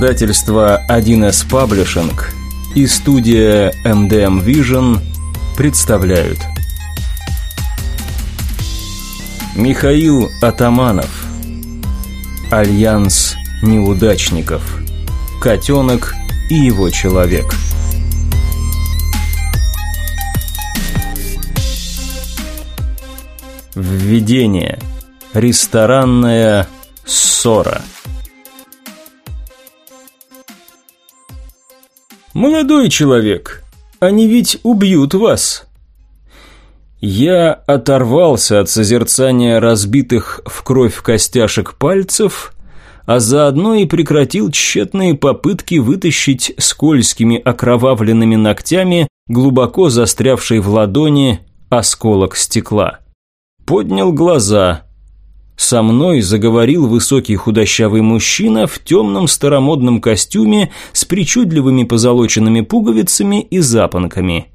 Издательство 1С Паблишинг и студия MDM Vision представляют. Михаил Атаманов. Альянс неудачников. Котенок и его человек. Введение. Ресторанная ссора «Молодой человек, они ведь убьют вас!» Я оторвался от созерцания разбитых в кровь костяшек пальцев, а заодно и прекратил тщетные попытки вытащить скользкими окровавленными ногтями глубоко застрявший в ладони осколок стекла. Поднял глаза – со мной заговорил высокий худощавый мужчина в темном старомодном костюме с причудливыми позолоченными пуговицами и запонками.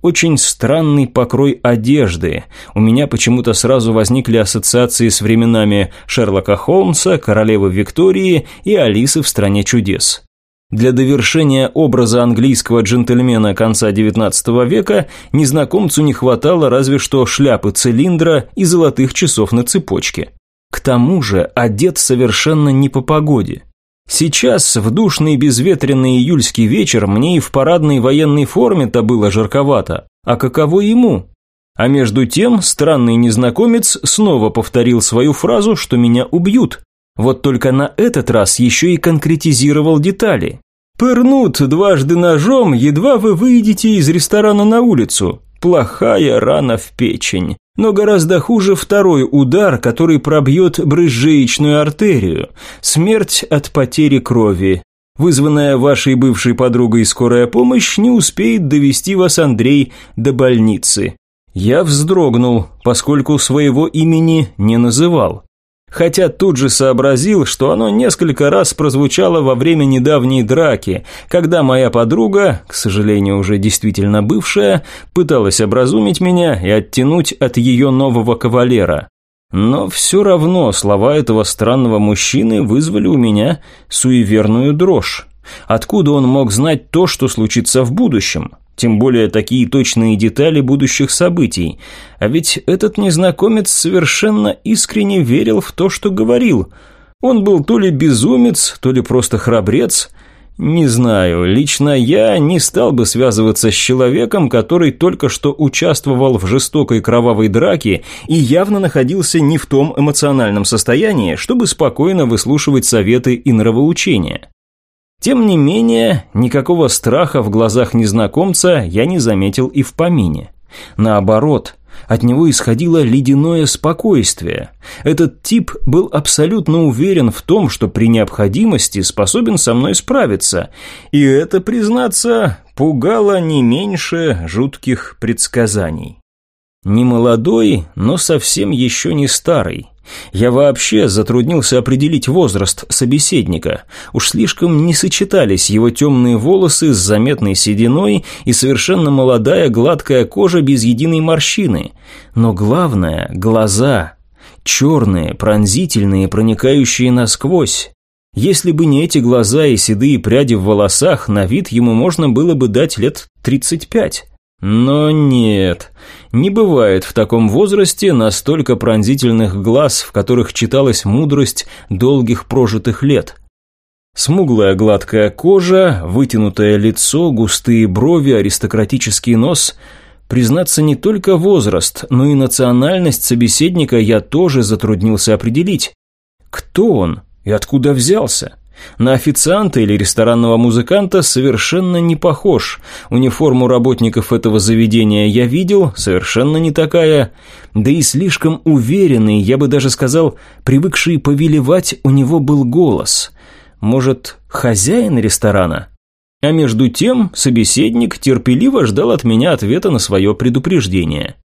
Очень странный покрой одежды. У меня почему-то сразу возникли ассоциации с временами Шерлока Холмса, королевы Виктории и Алисы в «Стране чудес». Для довершения образа английского джентльмена конца XIX века незнакомцу не хватало разве что шляпы цилиндра и золотых часов на цепочке. К тому же одет совершенно не по погоде. Сейчас, в душный безветренный июльский вечер, мне и в парадной военной форме-то было жарковато. А каково ему? А между тем, странный незнакомец снова повторил свою фразу, что меня убьют. Вот только на этот раз еще и конкретизировал детали. «Пырнут дважды ножом, едва вы выйдете из ресторана на улицу. Плохая рана в печень. Но гораздо хуже второй удар, который пробьет брызжеечную артерию. Смерть от потери крови. Вызванная вашей бывшей подругой скорая помощь не успеет довести вас, Андрей, до больницы. Я вздрогнул, поскольку своего имени не называл хотя тут же сообразил, что оно несколько раз прозвучало во время недавней драки, когда моя подруга, к сожалению уже действительно бывшая, пыталась образумить меня и оттянуть от ее нового кавалера. Но все равно слова этого странного мужчины вызвали у меня суеверную дрожь. Откуда он мог знать то, что случится в будущем? Тем более такие точные детали будущих событий. А ведь этот незнакомец совершенно искренне верил в то, что говорил. Он был то ли безумец, то ли просто храбрец. Не знаю, лично я не стал бы связываться с человеком, который только что участвовал в жестокой кровавой драке и явно находился не в том эмоциональном состоянии, чтобы спокойно выслушивать советы и нравоучения. Тем не менее, никакого страха в глазах незнакомца я не заметил и в помине. Наоборот, от него исходило ледяное спокойствие. Этот тип был абсолютно уверен в том, что при необходимости способен со мной справиться, и это, признаться, пугало не меньше жутких предсказаний. Не молодой, но совсем еще не старый. Я вообще затруднился определить возраст собеседника. Уж слишком не сочетались его темные волосы с заметной сединой и совершенно молодая гладкая кожа без единой морщины. Но главное – глаза. Черные, пронзительные, проникающие насквозь. Если бы не эти глаза и седые пряди в волосах, на вид ему можно было бы дать лет тридцать пять. Но нет, не бывает в таком возрасте настолько пронзительных глаз, в которых читалась мудрость долгих прожитых лет. Смуглая гладкая кожа, вытянутое лицо, густые брови, аристократический нос. Признаться, не только возраст, но и национальность собеседника я тоже затруднился определить. Кто он и откуда взялся? На официанта или ресторанного музыканта совершенно не похож. Униформу работников этого заведения я видел, совершенно не такая. Да и слишком уверенный, я бы даже сказал, привыкший повелевать, у него был голос. Может, хозяин ресторана? А между тем собеседник терпеливо ждал от меня ответа на свое предупреждение.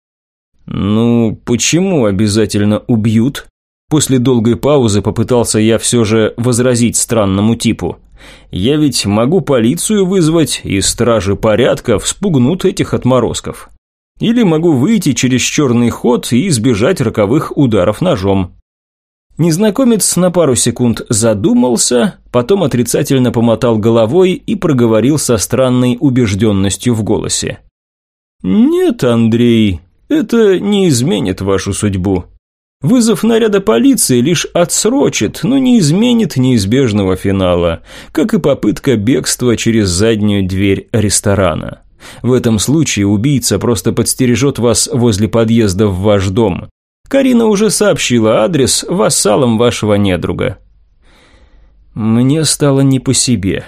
«Ну, почему обязательно убьют?» После долгой паузы попытался я все же возразить странному типу. Я ведь могу полицию вызвать, и стражи порядка вспугнут этих отморозков. Или могу выйти через черный ход и избежать роковых ударов ножом. Незнакомец на пару секунд задумался, потом отрицательно помотал головой и проговорил со странной убежденностью в голосе. «Нет, Андрей, это не изменит вашу судьбу. Вызов наряда полиции лишь отсрочит, но не изменит неизбежного финала, как и попытка бегства через заднюю дверь ресторана. В этом случае убийца просто подстережет вас возле подъезда в ваш дом. Карина уже сообщила адрес вассалам вашего недруга. Мне стало не по себе.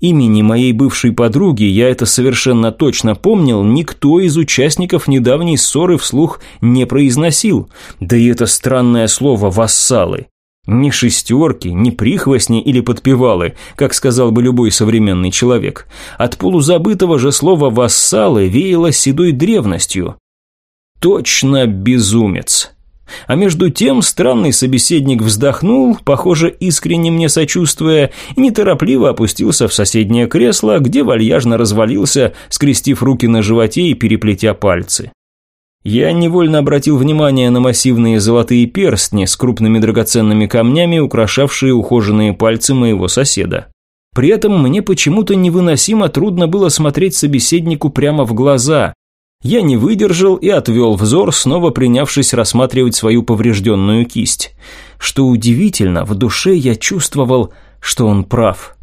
Имени моей бывшей подруги, я это совершенно точно помнил, никто из участников недавней ссоры вслух не произносил. Да и это странное слово «вассалы». Ни шестерки, ни прихвостни или подпевалы, как сказал бы любой современный человек. От полузабытого же слова «вассалы» веяло седой древностью. Точно безумец. А между тем странный собеседник вздохнул, похоже, искренне мне сочувствуя, и неторопливо опустился в соседнее кресло, где вальяжно развалился, скрестив руки на животе и переплетя пальцы. Я невольно обратил внимание на массивные золотые перстни с крупными драгоценными камнями, украшавшие ухоженные пальцы моего соседа. При этом мне почему-то невыносимо трудно было смотреть собеседнику прямо в глаза, я не выдержал и отвел взор, снова принявшись рассматривать свою поврежденную кисть. Что удивительно, в душе я чувствовал, что он прав.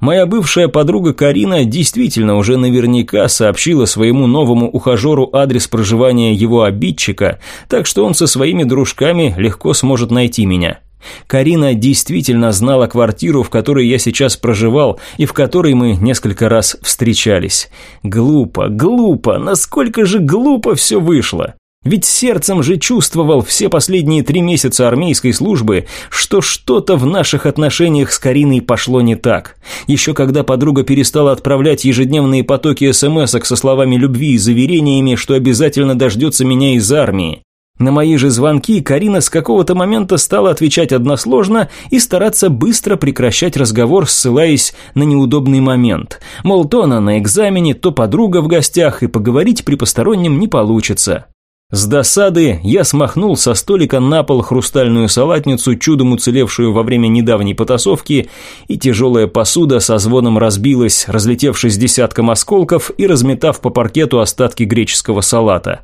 Моя бывшая подруга Карина действительно уже наверняка сообщила своему новому ухажеру адрес проживания его обидчика, так что он со своими дружками легко сможет найти меня. Карина действительно знала квартиру, в которой я сейчас проживал и в которой мы несколько раз встречались. Глупо, глупо, насколько же глупо все вышло. Ведь сердцем же чувствовал все последние три месяца армейской службы, что что-то в наших отношениях с Кариной пошло не так. Еще когда подруга перестала отправлять ежедневные потоки смс со словами любви и заверениями, что обязательно дождется меня из армии. На мои же звонки Карина с какого-то момента стала отвечать односложно и стараться быстро прекращать разговор, ссылаясь на неудобный момент. Мол, то она на экзамене, то подруга в гостях, и поговорить при постороннем не получится. С досады я смахнул со столика на пол хрустальную салатницу, чудом уцелевшую во время недавней потасовки, и тяжелая посуда со звоном разбилась, разлетевшись десятком осколков и разметав по паркету остатки греческого салата.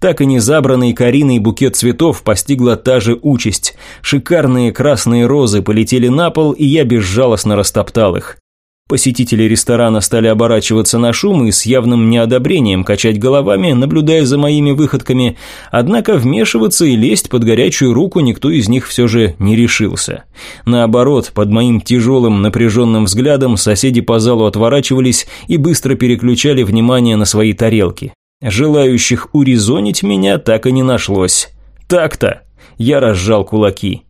Так и не забранный Кариной букет цветов постигла та же участь. Шикарные красные розы полетели на пол, и я безжалостно растоптал их. Посетители ресторана стали оборачиваться на шум и с явным неодобрением качать головами, наблюдая за моими выходками, однако вмешиваться и лезть под горячую руку никто из них все же не решился. Наоборот, под моим тяжелым напряженным взглядом соседи по залу отворачивались и быстро переключали внимание на свои тарелки. Желающих урезонить меня так и не нашлось. Так-то. Я разжал кулаки.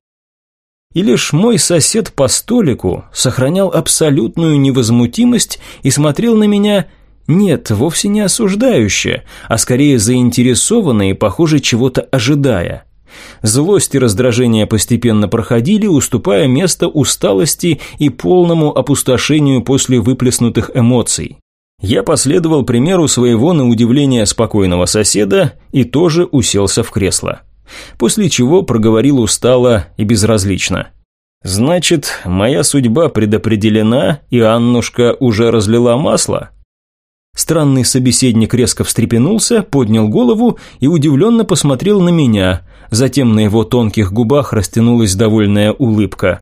И лишь мой сосед по столику сохранял абсолютную невозмутимость и смотрел на меня, нет, вовсе не осуждающе, а скорее заинтересованно и, похоже, чего-то ожидая. Злость и раздражение постепенно проходили, уступая место усталости и полному опустошению после выплеснутых эмоций. Я последовал примеру своего на удивление спокойного соседа и тоже уселся в кресло. После чего проговорил устало и безразлично. «Значит, моя судьба предопределена, и Аннушка уже разлила масло?» Странный собеседник резко встрепенулся, поднял голову и удивленно посмотрел на меня. Затем на его тонких губах растянулась довольная улыбка.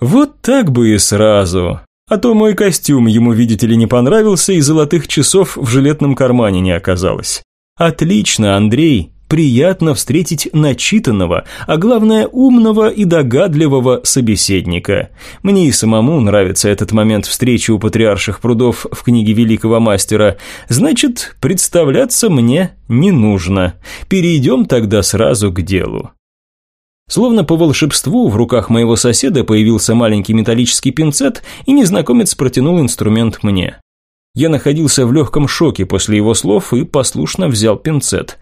«Вот так бы и сразу. А то мой костюм ему, видите ли, не понравился, и золотых часов в жилетном кармане не оказалось. Отлично, Андрей. Приятно встретить начитанного, а главное умного и догадливого собеседника. Мне и самому нравится этот момент встречи у патриарших прудов в книге великого мастера. Значит, представляться мне не нужно. Перейдем тогда сразу к делу. Словно по волшебству в руках моего соседа появился маленький металлический пинцет, и незнакомец протянул инструмент мне. Я находился в легком шоке после его слов и послушно взял пинцет.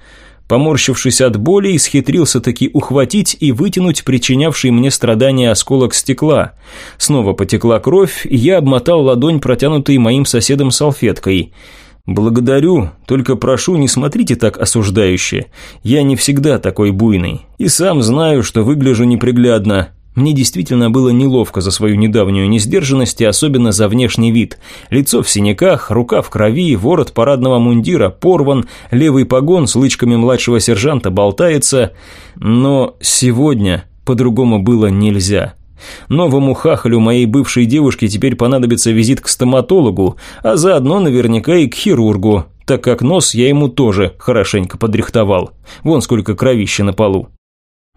Поморщившись от боли, исхитрился таки ухватить и вытянуть причинявший мне страдания осколок стекла. Снова потекла кровь, и я обмотал ладонь, протянутой моим соседом салфеткой. «Благодарю, только прошу, не смотрите так осуждающе. Я не всегда такой буйный. И сам знаю, что выгляжу неприглядно. Мне действительно было неловко за свою недавнюю несдержанность и особенно за внешний вид. Лицо в синяках, рука в крови, ворот парадного мундира порван, левый погон с лычками младшего сержанта болтается. Но сегодня по-другому было нельзя. Новому хахалю моей бывшей девушки теперь понадобится визит к стоматологу, а заодно наверняка и к хирургу, так как нос я ему тоже хорошенько подрихтовал. Вон сколько кровища на полу.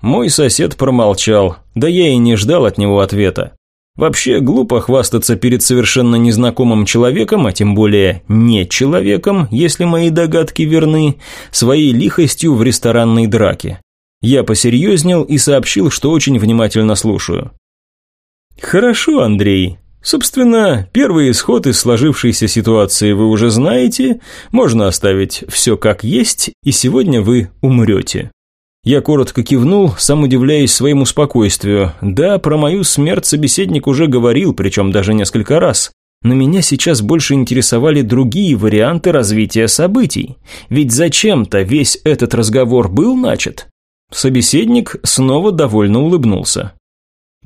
Мой сосед промолчал, да я и не ждал от него ответа. Вообще глупо хвастаться перед совершенно незнакомым человеком, а тем более не человеком, если мои догадки верны, своей лихостью в ресторанной драке. Я посерьезнел и сообщил, что очень внимательно слушаю. «Хорошо, Андрей. Собственно, первый исход из сложившейся ситуации вы уже знаете, можно оставить все как есть, и сегодня вы умрете». Я коротко кивнул, сам удивляясь своему спокойствию. Да, про мою смерть собеседник уже говорил, причем даже несколько раз. Но меня сейчас больше интересовали другие варианты развития событий. Ведь зачем-то весь этот разговор был начат. Собеседник снова довольно улыбнулся.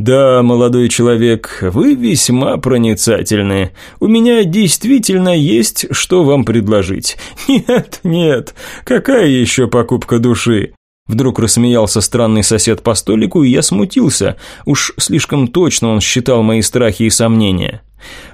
«Да, молодой человек, вы весьма проницательны. У меня действительно есть, что вам предложить. Нет, нет, какая еще покупка души? Вдруг рассмеялся странный сосед по столику, и я смутился. Уж слишком точно он считал мои страхи и сомнения.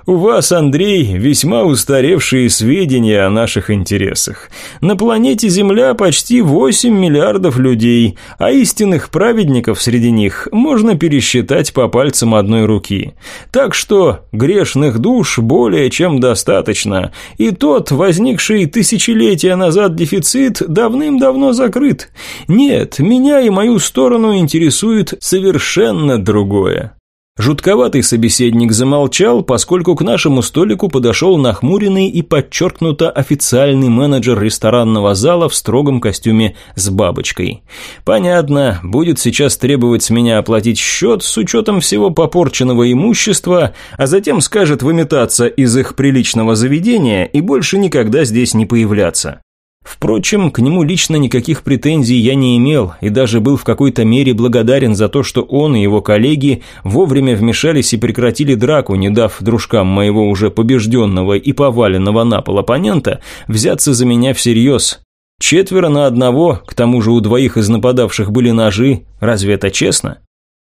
У вас, Андрей, весьма устаревшие сведения о наших интересах. На планете Земля почти 8 миллиардов людей, а истинных праведников среди них можно пересчитать по пальцам одной руки. Так что грешных душ более чем достаточно, и тот, возникший тысячелетия назад дефицит, давным-давно закрыт. Нет, меня и мою сторону интересует совершенно другое. Жутковатый собеседник замолчал, поскольку к нашему столику подошел нахмуренный и подчеркнуто официальный менеджер ресторанного зала в строгом костюме с бабочкой. Понятно, будет сейчас требовать с меня оплатить счет с учетом всего попорченного имущества, а затем скажет выметаться из их приличного заведения и больше никогда здесь не появляться. Впрочем, к нему лично никаких претензий я не имел и даже был в какой-то мере благодарен за то, что он и его коллеги вовремя вмешались и прекратили драку, не дав дружкам моего уже побежденного и поваленного на пол оппонента взяться за меня всерьез. Четверо на одного, к тому же у двоих из нападавших были ножи, разве это честно?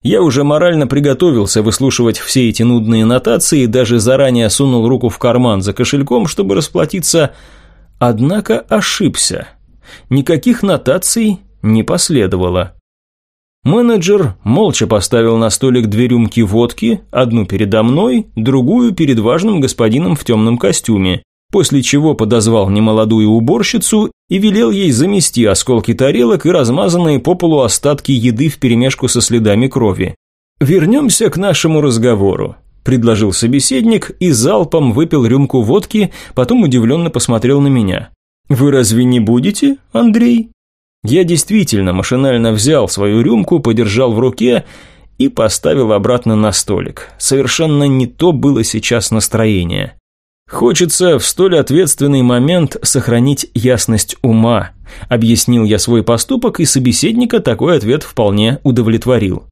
Я уже морально приготовился выслушивать все эти нудные нотации и даже заранее сунул руку в карман за кошельком, чтобы расплатиться Однако ошибся. Никаких нотаций не последовало. Менеджер молча поставил на столик две рюмки водки, одну передо мной, другую перед важным господином в темном костюме, после чего подозвал немолодую уборщицу и велел ей замести осколки тарелок и размазанные по полу остатки еды вперемешку со следами крови. Вернемся к нашему разговору. – предложил собеседник и залпом выпил рюмку водки, потом удивленно посмотрел на меня. «Вы разве не будете, Андрей?» Я действительно машинально взял свою рюмку, подержал в руке и поставил обратно на столик. Совершенно не то было сейчас настроение. Хочется в столь ответственный момент сохранить ясность ума. Объяснил я свой поступок, и собеседника такой ответ вполне удовлетворил.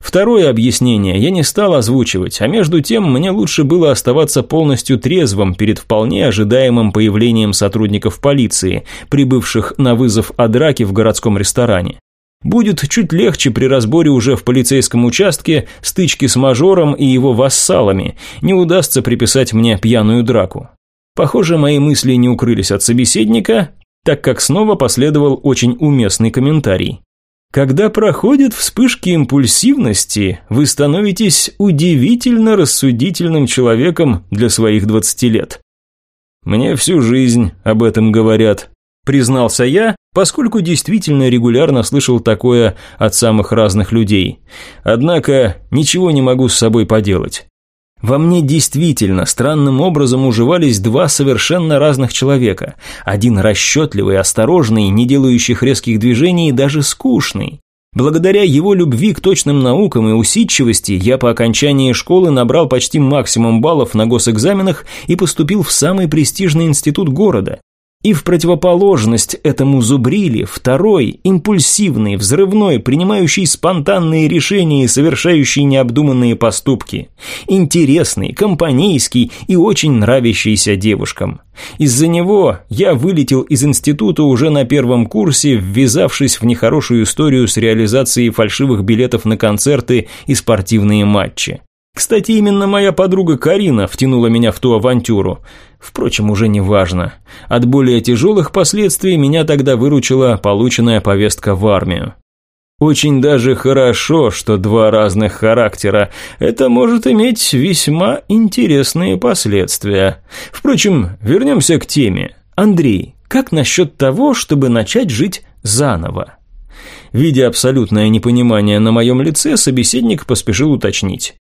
Второе объяснение я не стал озвучивать, а между тем мне лучше было оставаться полностью трезвым перед вполне ожидаемым появлением сотрудников полиции, прибывших на вызов о драке в городском ресторане. Будет чуть легче при разборе уже в полицейском участке стычки с мажором и его вассалами, не удастся приписать мне пьяную драку. Похоже, мои мысли не укрылись от собеседника, так как снова последовал очень уместный комментарий. Когда проходят вспышки импульсивности, вы становитесь удивительно рассудительным человеком для своих 20 лет. Мне всю жизнь об этом говорят, признался я, поскольку действительно регулярно слышал такое от самых разных людей. Однако ничего не могу с собой поделать. Во мне действительно странным образом уживались два совершенно разных человека. Один расчетливый, осторожный, не делающий резких движений, даже скучный. Благодаря его любви к точным наукам и усидчивости я по окончании школы набрал почти максимум баллов на госэкзаменах и поступил в самый престижный институт города. И в противоположность этому зубрили второй, импульсивный, взрывной, принимающий спонтанные решения и совершающий необдуманные поступки. Интересный, компанейский и очень нравящийся девушкам. Из-за него я вылетел из института уже на первом курсе, ввязавшись в нехорошую историю с реализацией фальшивых билетов на концерты и спортивные матчи. Кстати, именно моя подруга Карина втянула меня в ту авантюру. Впрочем, уже не важно. От более тяжелых последствий меня тогда выручила полученная повестка в армию. Очень даже хорошо, что два разных характера. Это может иметь весьма интересные последствия. Впрочем, вернемся к теме. Андрей, как насчет того, чтобы начать жить заново? Видя абсолютное непонимание на моем лице, собеседник поспешил уточнить.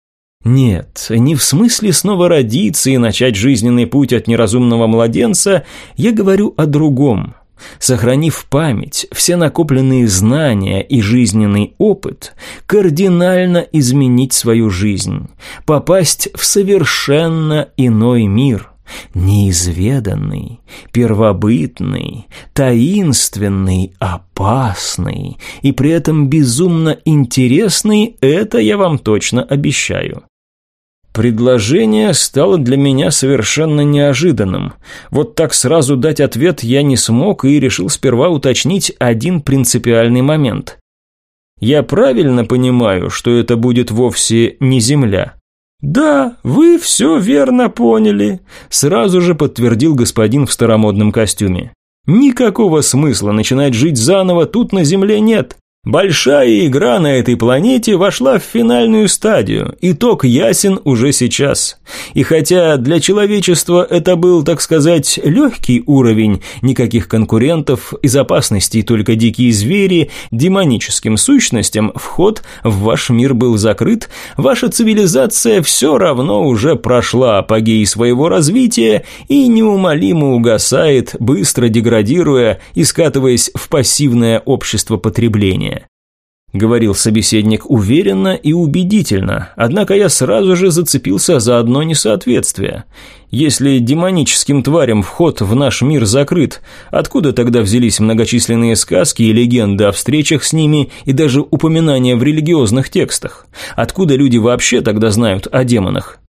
Нет, не в смысле снова родиться и начать жизненный путь от неразумного младенца, я говорю о другом. Сохранив память, все накопленные знания и жизненный опыт, кардинально изменить свою жизнь, попасть в совершенно иной мир – Неизведанный, первобытный, таинственный, опасный и при этом безумно интересный – это я вам точно обещаю. Предложение стало для меня совершенно неожиданным. Вот так сразу дать ответ я не смог и решил сперва уточнить один принципиальный момент. Я правильно понимаю, что это будет вовсе не Земля? «Да, вы все верно поняли», – сразу же подтвердил господин в старомодном костюме. «Никакого смысла начинать жить заново тут на Земле нет. Большая игра на этой планете вошла в финальную стадию, итог ясен уже сейчас. И хотя для человечества это был, так сказать, легкий уровень, никаких конкурентов, из опасностей только дикие звери, демоническим сущностям вход в ваш мир был закрыт, ваша цивилизация все равно уже прошла апогей своего развития и неумолимо угасает, быстро деградируя и скатываясь в пассивное общество потребления говорил собеседник уверенно и убедительно, однако я сразу же зацепился за одно несоответствие. Если демоническим тварям вход в наш мир закрыт, откуда тогда взялись многочисленные сказки и легенды о встречах с ними и даже упоминания в религиозных текстах? Откуда люди вообще тогда знают о демонах?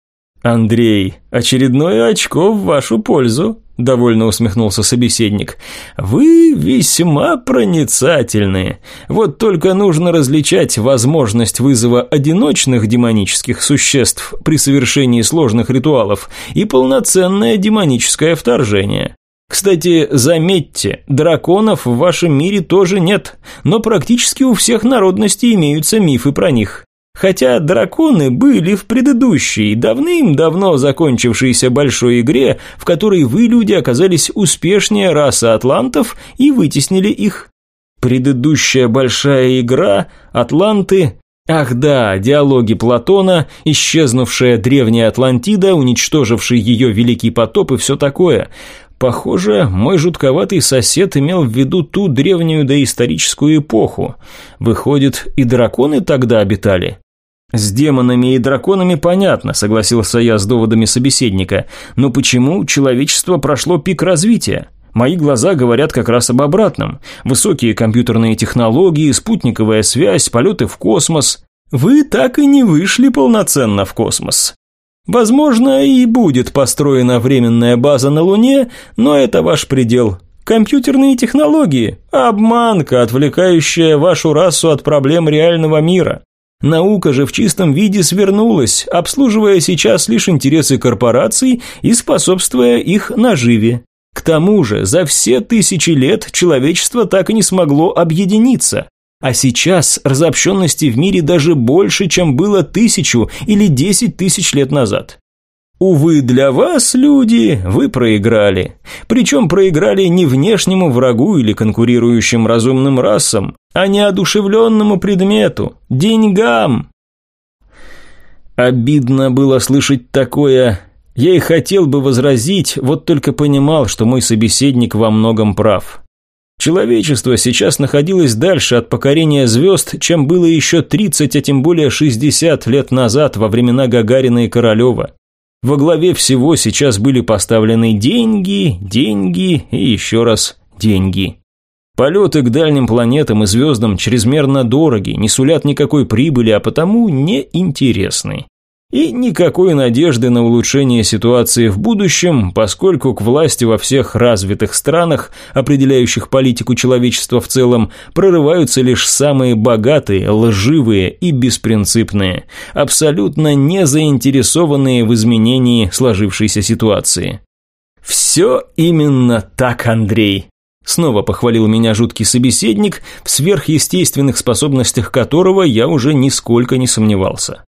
Андрей, очередное очко в вашу пользу, – довольно усмехнулся собеседник. «Вы весьма проницательны. Вот только нужно различать возможность вызова одиночных демонических существ при совершении сложных ритуалов и полноценное демоническое вторжение. Кстати, заметьте, драконов в вашем мире тоже нет, но практически у всех народностей имеются мифы про них. Хотя драконы были в предыдущей, давным-давно закончившейся большой игре, в которой вы, люди, оказались успешнее расы атлантов и вытеснили их. Предыдущая большая игра, атланты... Ах да, диалоги Платона, исчезнувшая древняя Атлантида, уничтоживший ее великий потоп и все такое. Похоже, мой жутковатый сосед имел в виду ту древнюю доисторическую эпоху. Выходит, и драконы тогда обитали? «С демонами и драконами понятно», – согласился я с доводами собеседника. «Но почему человечество прошло пик развития?» Мои глаза говорят как раз об обратном. Высокие компьютерные технологии, спутниковая связь, полеты в космос. Вы так и не вышли полноценно в космос. Возможно, и будет построена временная база на Луне, но это ваш предел. Компьютерные технологии – обманка, отвлекающая вашу расу от проблем реального мира. Наука же в чистом виде свернулась, обслуживая сейчас лишь интересы корпораций и способствуя их наживе. К тому же, за все тысячи лет человечество так и не смогло объединиться. А сейчас разобщенности в мире даже больше, чем было тысячу или десять тысяч лет назад. Увы, для вас, люди, вы проиграли. Причем проиграли не внешнему врагу или конкурирующим разумным расам, а неодушевленному предмету – деньгам. Обидно было слышать такое. Я и хотел бы возразить, вот только понимал, что мой собеседник во многом прав. Человечество сейчас находилось дальше от покорения звезд, чем было еще 30, а тем более 60 лет назад во времена Гагарина и Королева. Во главе всего сейчас были поставлены деньги, деньги и еще раз деньги. Полеты к дальним планетам и звездам чрезмерно дороги, не сулят никакой прибыли, а потому неинтересны. И никакой надежды на улучшение ситуации в будущем, поскольку к власти во всех развитых странах, определяющих политику человечества в целом, прорываются лишь самые богатые, лживые и беспринципные, абсолютно не заинтересованные в изменении сложившейся ситуации. «Все именно так, Андрей», Снова похвалил меня жуткий собеседник, в сверхъестественных способностях которого я уже нисколько не сомневался.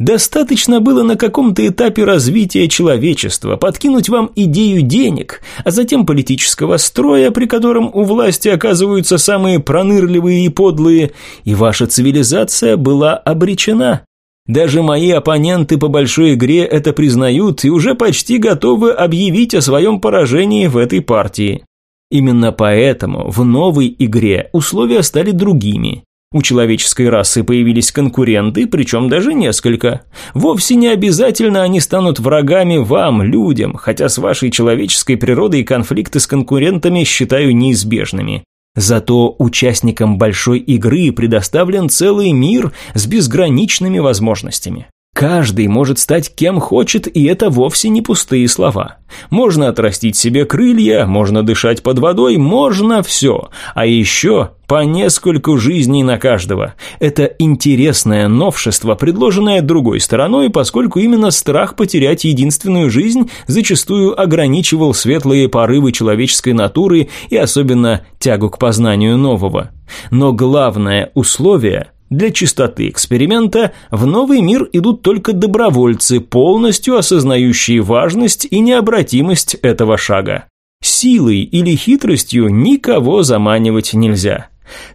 Достаточно было на каком-то этапе развития человечества подкинуть вам идею денег, а затем политического строя, при котором у власти оказываются самые пронырливые и подлые, и ваша цивилизация была обречена. Даже мои оппоненты по большой игре это признают и уже почти готовы объявить о своем поражении в этой партии. Именно поэтому в новой игре условия стали другими. У человеческой расы появились конкуренты, причем даже несколько. Вовсе не обязательно они станут врагами вам, людям, хотя с вашей человеческой природой конфликты с конкурентами считаю неизбежными. Зато участникам большой игры предоставлен целый мир с безграничными возможностями. Каждый может стать кем хочет, и это вовсе не пустые слова. Можно отрастить себе крылья, можно дышать под водой, можно все. А еще по нескольку жизней на каждого. Это интересное новшество, предложенное другой стороной, поскольку именно страх потерять единственную жизнь зачастую ограничивал светлые порывы человеческой натуры и особенно тягу к познанию нового. Но главное условие – для чистоты эксперимента в новый мир идут только добровольцы, полностью осознающие важность и необратимость этого шага. Силой или хитростью никого заманивать нельзя.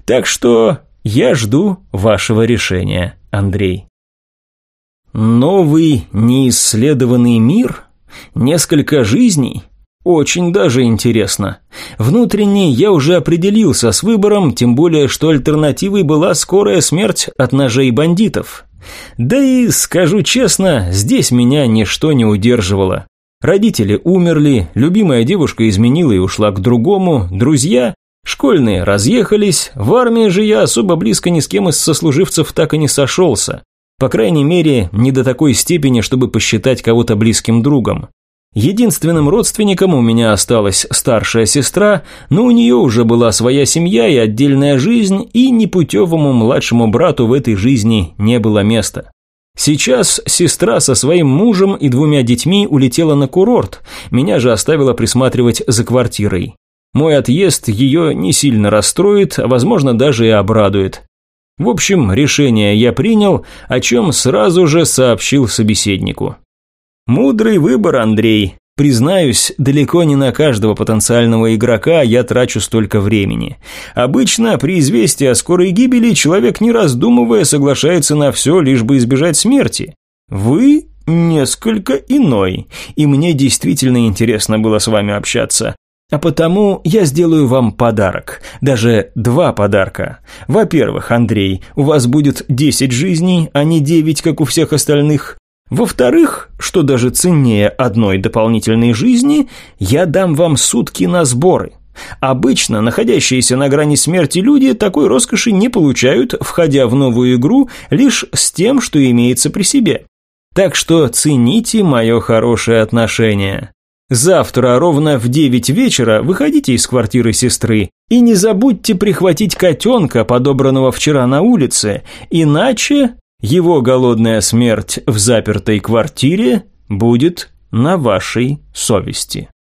Так что я жду вашего решения, Андрей. Новый неисследованный мир? Несколько жизней? Очень даже интересно. Внутренне я уже определился с выбором, тем более, что альтернативой была скорая смерть от ножей бандитов. Да и, скажу честно, здесь меня ничто не удерживало. Родители умерли, любимая девушка изменила и ушла к другому, друзья, школьные разъехались, в армии же я особо близко ни с кем из сослуживцев так и не сошелся. По крайней мере, не до такой степени, чтобы посчитать кого-то близким другом. Единственным родственником у меня осталась старшая сестра, но у нее уже была своя семья и отдельная жизнь, и непутевому младшему брату в этой жизни не было места. Сейчас сестра со своим мужем и двумя детьми улетела на курорт, меня же оставила присматривать за квартирой. Мой отъезд ее не сильно расстроит, а возможно даже и обрадует. В общем, решение я принял, о чем сразу же сообщил собеседнику. Мудрый выбор, Андрей. Признаюсь, далеко не на каждого потенциального игрока я трачу столько времени. Обычно при известии о скорой гибели человек, не раздумывая, соглашается на все, лишь бы избежать смерти. Вы несколько иной, и мне действительно интересно было с вами общаться. А потому я сделаю вам подарок, даже два подарка. Во-первых, Андрей, у вас будет 10 жизней, а не 9, как у всех остальных. Во-вторых, что даже ценнее одной дополнительной жизни, я дам вам сутки на сборы. Обычно находящиеся на грани смерти люди такой роскоши не получают, входя в новую игру лишь с тем, что имеется при себе. Так что цените мое хорошее отношение. Завтра ровно в девять вечера выходите из квартиры сестры и не забудьте прихватить котенка, подобранного вчера на улице, иначе его голодная смерть в запертой квартире будет на вашей совести.